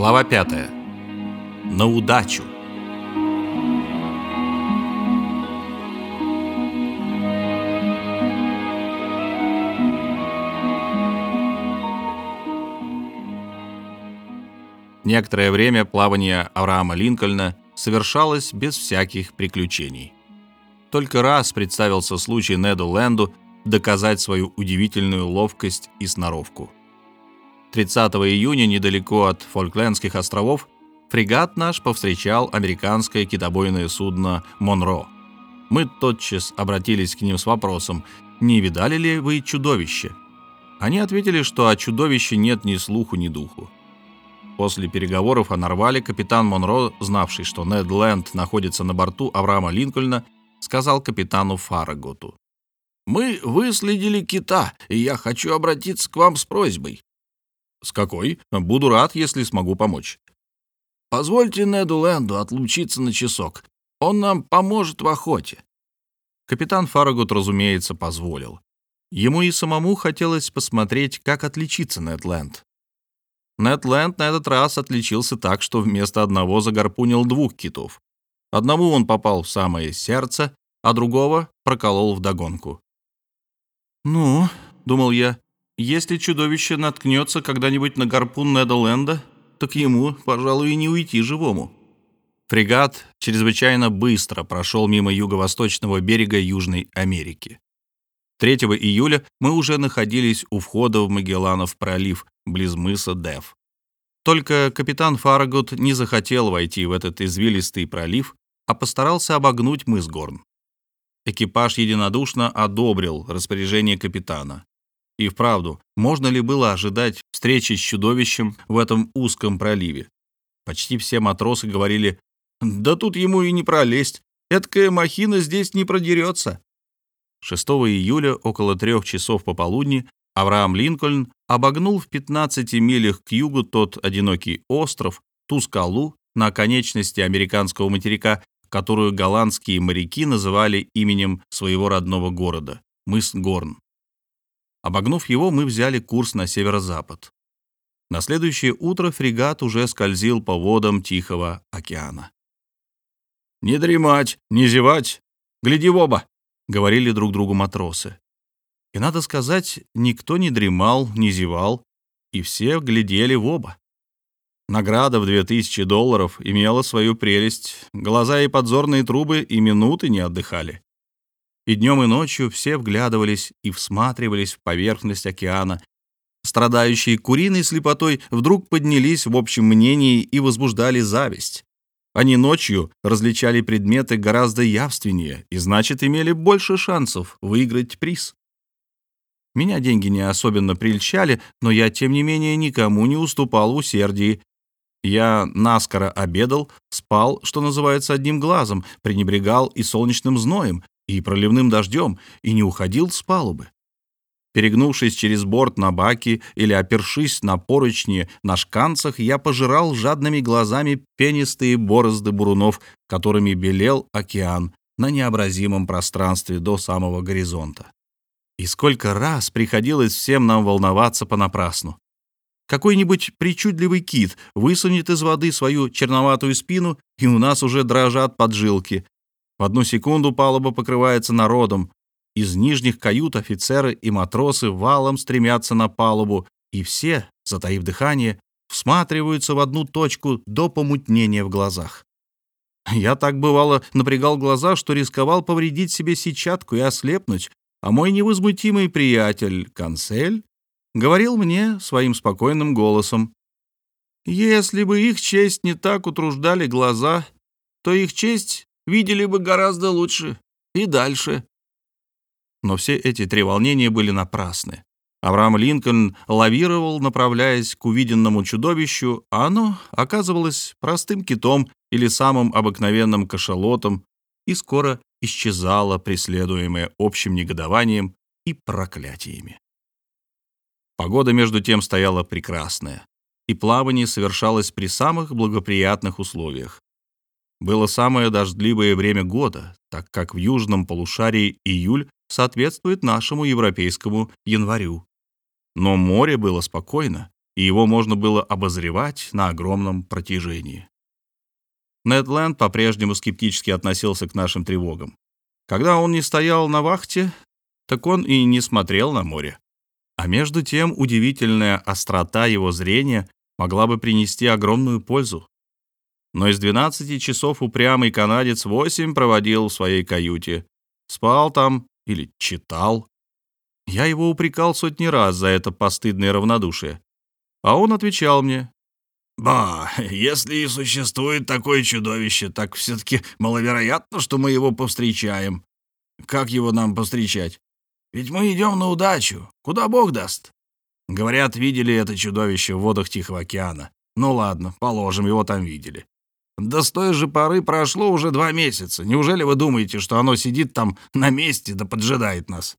Глава 5. На удачу. Некоторое время плавание Авраама Линкольна совершалось без всяких приключений. Только раз представился случай Неду Ленду доказать свою удивительную ловкость и сноровку – 30 июня недалеко от Фолклендских островов фрегат наш повстречал американское китобойное судно «Монро». Мы тотчас обратились к ним с вопросом, не видали ли вы чудовище? Они ответили, что о чудовище нет ни слуху, ни духу. После переговоров о Нарвале капитан Монро, знавший, что Нед Ленд находится на борту Авраама Линкольна, сказал капитану Фараготу. «Мы выследили кита, и я хочу обратиться к вам с просьбой. «С какой? Буду рад, если смогу помочь». «Позвольте Неду Лэнду отлучиться на часок. Он нам поможет в охоте». Капитан Фарагут, разумеется, позволил. Ему и самому хотелось посмотреть, как отличится Нед Ленд. Нед Ленд на этот раз отличился так, что вместо одного загорпунил двух китов. Одному он попал в самое сердце, а другого проколол вдогонку. «Ну», — думал я, если чудовище наткнется когда-нибудь на гарпун Недоленда, так ему, пожалуй, и не уйти живому. Фрегат чрезвычайно быстро прошел мимо юго-восточного берега Южной Америки. 3 июля мы уже находились у входа в Магелланов пролив, близ мыса Дев. Только капитан Фарагут не захотел войти в этот извилистый пролив, а постарался обогнуть мыс Горн. Экипаж единодушно одобрил распоряжение капитана. И вправду, можно ли было ожидать встречи с чудовищем в этом узком проливе? Почти все матросы говорили, «Да тут ему и не пролезть, эткая махина здесь не продерется». 6 июля около трех часов пополудни Авраам Линкольн обогнул в 15 милях к югу тот одинокий остров, ту скалу на оконечности американского материка, которую голландские моряки называли именем своего родного города – мыс Горн. Обогнув его, мы взяли курс на северо-запад. На следующее утро фрегат уже скользил по водам Тихого океана. «Не дремать, не зевать, гляди в оба!» — говорили друг другу матросы. И, надо сказать, никто не дремал, не зевал, и все глядели в оба. Награда в две тысячи долларов имела свою прелесть, глаза и подзорные трубы и минуты не отдыхали. И днем и ночью все вглядывались и всматривались в поверхность океана. Страдающие куриной слепотой вдруг поднялись в общем мнении и возбуждали зависть. Они ночью различали предметы гораздо явственнее и, значит, имели больше шансов выиграть приз. Меня деньги не особенно прельщали, но я, тем не менее, никому не уступал усердии. Я наскоро обедал, спал, что называется, одним глазом, пренебрегал и солнечным зноем, и проливным дождем, и не уходил с палубы. Перегнувшись через борт на баке или опершись на поручни на шканцах, я пожирал жадными глазами пенистые борозды бурунов, которыми белел океан на необразимом пространстве до самого горизонта. И сколько раз приходилось всем нам волноваться понапрасну. Какой-нибудь причудливый кит высунет из воды свою черноватую спину, и у нас уже дрожат поджилки, в одну секунду палуба покрывается народом. Из нижних кают офицеры и матросы валом стремятся на палубу, и все, затаив дыхание, всматриваются в одну точку до помутнения в глазах. Я так бывало напрягал глаза, что рисковал повредить себе сетчатку и ослепнуть, а мой невозмутимый приятель, канцель, говорил мне своим спокойным голосом, «Если бы их честь не так утруждали глаза, то их честь видели бы гораздо лучше и дальше. Но все эти треволнения были напрасны. Авраам Линкольн лавировал, направляясь к увиденному чудовищу, а оно оказывалось простым китом или самым обыкновенным кашалотом и скоро исчезало, преследуемое общим негодованием и проклятиями. Погода между тем стояла прекрасная, и плавание совершалось при самых благоприятных условиях. Было самое дождливое время года, так как в южном полушарии июль соответствует нашему европейскому январю. Но море было спокойно, и его можно было обозревать на огромном протяжении. Нед Ленд по-прежнему скептически относился к нашим тревогам. Когда он не стоял на вахте, так он и не смотрел на море. А между тем удивительная острота его зрения могла бы принести огромную пользу. Но из 12 часов упрямый канадец 8 проводил в своей каюте. Спал там или читал. Я его упрекал сотни раз за это постыдное равнодушие. А он отвечал мне, «Ба, если и существует такое чудовище, так все-таки маловероятно, что мы его повстречаем. Как его нам повстречать? Ведь мы идем на удачу, куда Бог даст. Говорят, видели это чудовище в водах Тихого океана. Ну ладно, положим, его там видели. Да с той же поры прошло уже два месяца. Неужели вы думаете, что оно сидит там на месте да поджидает нас?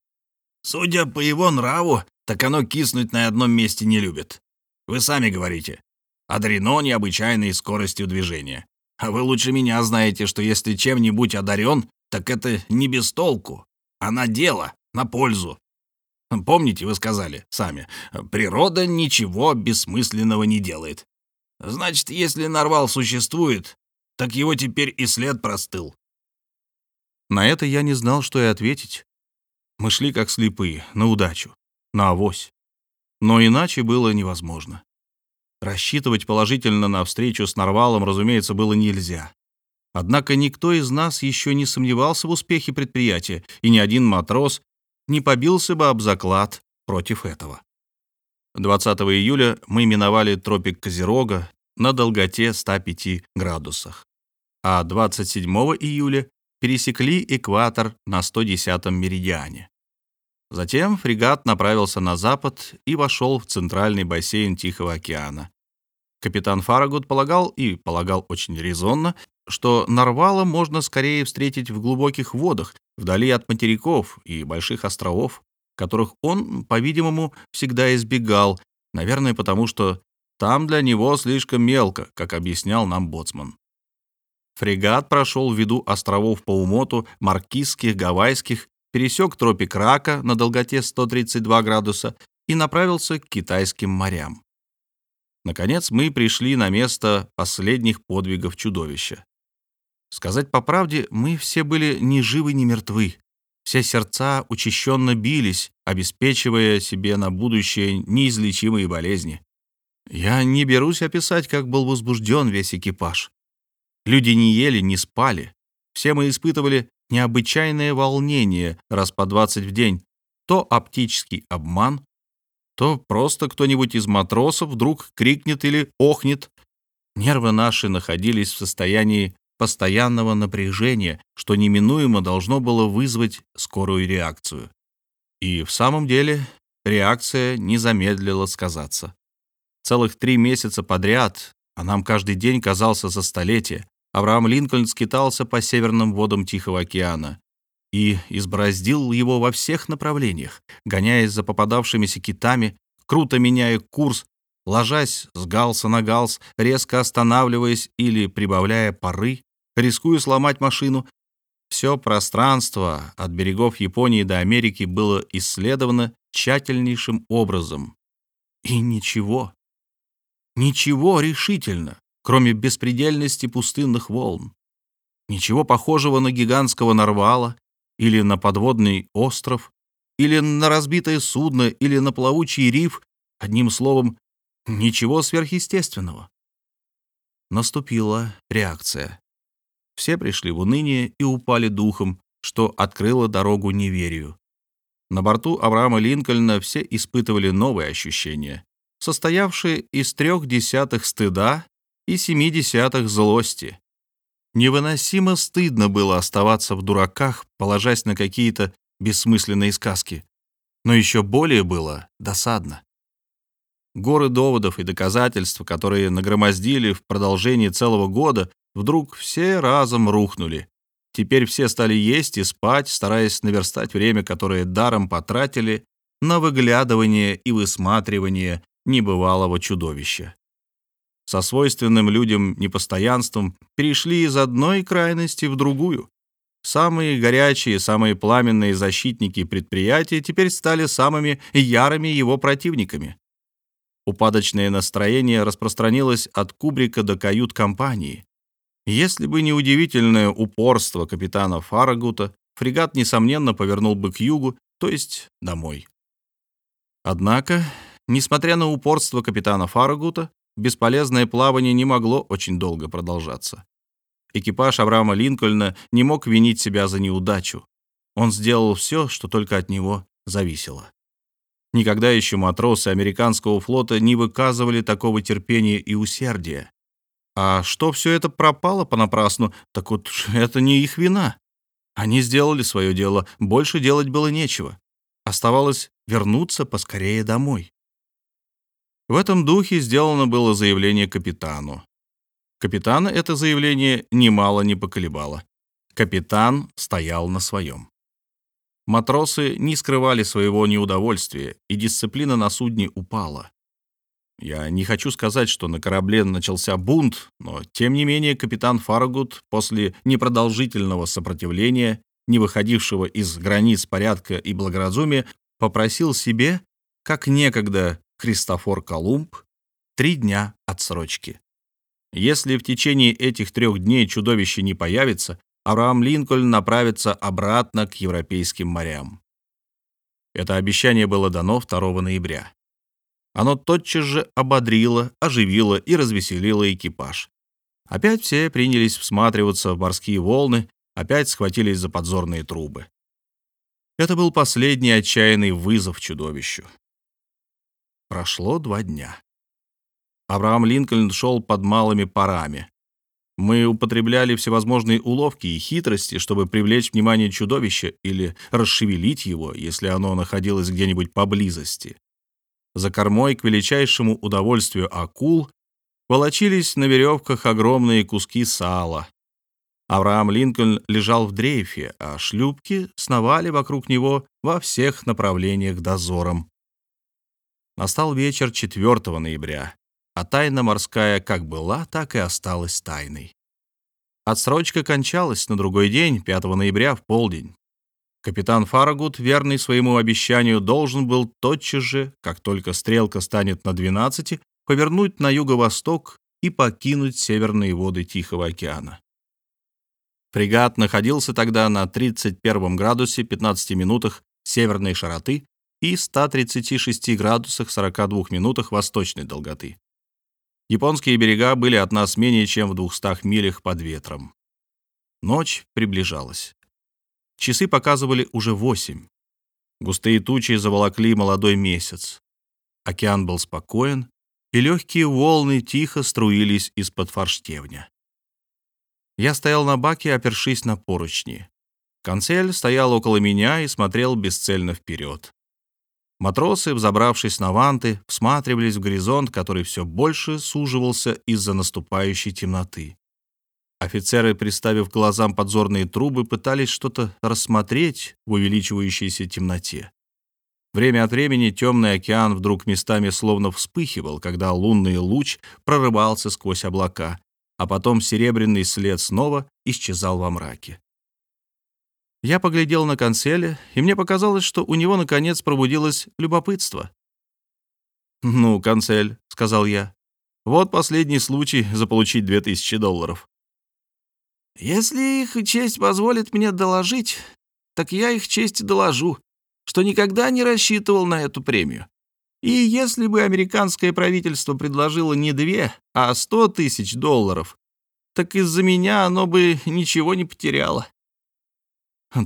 Судя по его нраву, так оно киснуть на одном месте не любит. Вы сами говорите, одарено необычайной скоростью движения. А вы лучше меня знаете, что если чем-нибудь одарен, так это не без толку, а на дело, на пользу. Помните, вы сказали сами, природа ничего бессмысленного не делает. Значит, если нарвал существует, так его теперь и след простыл. На это я не знал, что и ответить. Мы шли как слепые, на удачу, на авось. Но иначе было невозможно. Рассчитывать положительно на встречу с Нарвалом, разумеется, было нельзя. Однако никто из нас еще не сомневался в успехе предприятия, и ни один матрос не побился бы об заклад против этого. 20 июля мы миновали тропик Козерога на долготе 105 градусах, а 27 июля пересекли экватор на 110 меридиане. Затем фрегат направился на запад и вошел в центральный бассейн Тихого океана. Капитан Фарагут полагал, и полагал очень резонно, что нарвала можно скорее встретить в глубоких водах, вдали от материков и больших островов, которых он, по-видимому, всегда избегал, наверное, потому что там для него слишком мелко, как объяснял нам боцман. Фрегат прошел в виду островов по умоту, маркизских, гавайских пересек тропик Рака на долготе 132 градуса и направился к китайским морям. Наконец мы пришли на место последних подвигов чудовища. Сказать по правде, мы все были ни живы, ни мертвы. Все сердца учащенно бились, обеспечивая себе на будущее неизлечимые болезни. Я не берусь описать, как был возбужден весь экипаж. Люди не ели, не спали. Все мы испытывали необычайное волнение раз по 20 в день, то оптический обман, то просто кто-нибудь из матросов вдруг крикнет или охнет. Нервы наши находились в состоянии постоянного напряжения, что неминуемо должно было вызвать скорую реакцию. И в самом деле реакция не замедлила сказаться. Целых три месяца подряд, а нам каждый день казался за столетие, Авраам Линкольн скитался по северным водам Тихого океана и избороздил его во всех направлениях, гоняясь за попадавшимися китами, круто меняя курс, ложась с галса на галс, резко останавливаясь или прибавляя пары, рискуя сломать машину. Все пространство от берегов Японии до Америки было исследовано тщательнейшим образом. И ничего, ничего решительно кроме беспредельности пустынных волн. Ничего похожего на гигантского нарвала или на подводный остров, или на разбитое судно, или на плавучий риф, одним словом, ничего сверхъестественного. Наступила реакция. Все пришли в уныние и упали духом, что открыло дорогу неверию. На борту Авраама Линкольна все испытывали новые ощущения, состоявшие из трех десятых стыда и семи десятых злости. Невыносимо стыдно было оставаться в дураках, положась на какие-то бессмысленные сказки. Но еще более было досадно. Горы доводов и доказательств, которые нагромоздили в продолжении целого года, вдруг все разом рухнули. Теперь все стали есть и спать, стараясь наверстать время, которое даром потратили на выглядывание и высматривание небывалого чудовища со свойственным людям непостоянством перешли из одной крайности в другую. Самые горячие, самые пламенные защитники предприятия теперь стали самыми ярыми его противниками. Упадочное настроение распространилось от кубрика до кают-компании. Если бы не удивительное упорство капитана Фарагута, фрегат, несомненно, повернул бы к югу, то есть домой. Однако, несмотря на упорство капитана Фарагута, бесполезное плавание не могло очень долго продолжаться. Экипаж Авраама Линкольна не мог винить себя за неудачу. Он сделал все, что только от него зависело. Никогда еще матросы американского флота не выказывали такого терпения и усердия. А что все это пропало понапрасну, так вот это не их вина. Они сделали свое дело, больше делать было нечего. Оставалось вернуться поскорее домой. В этом духе сделано было заявление капитану. Капитана это заявление немало не поколебало. Капитан стоял на своем. Матросы не скрывали своего неудовольствия, и дисциплина на судне упала. Я не хочу сказать, что на корабле начался бунт, но, тем не менее, капитан Фарагут после непродолжительного сопротивления, не выходившего из границ порядка и благоразумия, попросил себе, как некогда Христофор Колумб, три дня отсрочки. Если в течение этих трех дней чудовище не появится, Авраам Линкольн направится обратно к европейским морям. Это обещание было дано 2 ноября. Оно тотчас же ободрило, оживило и развеселило экипаж. Опять все принялись всматриваться в морские волны, опять схватились за подзорные трубы. Это был последний отчаянный вызов чудовищу. Прошло два дня. Авраам Линкольн шел под малыми парами. Мы употребляли всевозможные уловки и хитрости, чтобы привлечь внимание чудовища или расшевелить его, если оно находилось где-нибудь поблизости. За кормой к величайшему удовольствию акул волочились на веревках огромные куски сала. Авраам Линкольн лежал в дрейфе, а шлюпки сновали вокруг него во всех направлениях дозором. Настал вечер 4 ноября, а тайна морская как была, так и осталась тайной. Отсрочка кончалась на другой день, 5 ноября, в полдень. Капитан Фарагут, верный своему обещанию, должен был тотчас же, как только стрелка станет на 12, повернуть на юго-восток и покинуть северные воды Тихого океана. Фрегат находился тогда на 31 градусе 15 минутах северной широты и 136 градусах 42 минутах восточной долготы. Японские берега были от нас менее чем в 200 милях под ветром. Ночь приближалась. Часы показывали уже восемь. Густые тучи заволокли молодой месяц. Океан был спокоен, и легкие волны тихо струились из-под форштевня. Я стоял на баке, опершись на поручни. Консель стоял около меня и смотрел бесцельно вперед. Матросы, взобравшись на ванты, всматривались в горизонт, который все больше суживался из-за наступающей темноты. Офицеры, приставив глазам подзорные трубы, пытались что-то рассмотреть в увеличивающейся темноте. Время от времени темный океан вдруг местами словно вспыхивал, когда лунный луч прорывался сквозь облака, а потом серебряный след снова исчезал во мраке. Я поглядел на конселя, и мне показалось, что у него, наконец, пробудилось любопытство. «Ну, консель», — сказал я, — «вот последний случай заполучить две тысячи долларов». Если их честь позволит мне доложить, так я их честь доложу, что никогда не рассчитывал на эту премию. И если бы американское правительство предложило не две, а сто тысяч долларов, так из-за меня оно бы ничего не потеряло.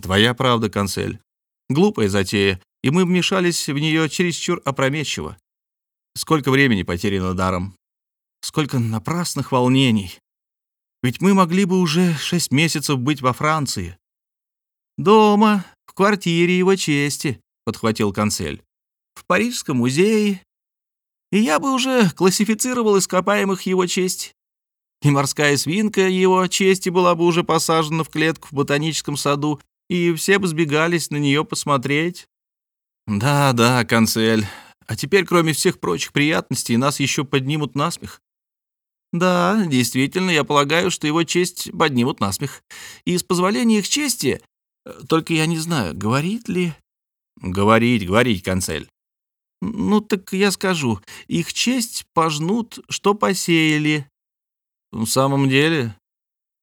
Твоя правда, консель. Глупая затея, и мы вмешались в нее чересчур опрометчиво. Сколько времени потеряно даром. Сколько напрасных волнений. Ведь мы могли бы уже шесть месяцев быть во Франции. Дома, в квартире его чести, подхватил консель. В Парижском музее. И я бы уже классифицировал ископаемых его чести. И морская свинка его чести была бы уже посажена в клетку в ботаническом саду, и все бы сбегались на нее посмотреть. Да, да, консель. А теперь, кроме всех прочих приятностей, нас еще поднимут насмех. Да, действительно, я полагаю, что его честь поднимут насмех. И с позволения их чести... Только я не знаю, говорит ли... Говорить, говорить, консель. Ну так я скажу, их честь пожнут, что посеяли. В самом деле,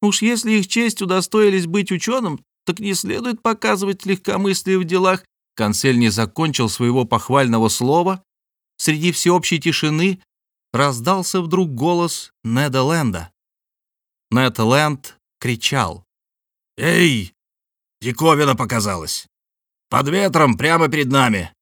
уж если их честь удостоились быть ученым, так не следует показывать легкомыслие в делах. Консель не закончил своего похвального слова. Среди всеобщей тишины раздался вдруг голос Неда Ленда. Нед Ленд кричал. «Эй, диковина показалась! Под ветром прямо перед нами!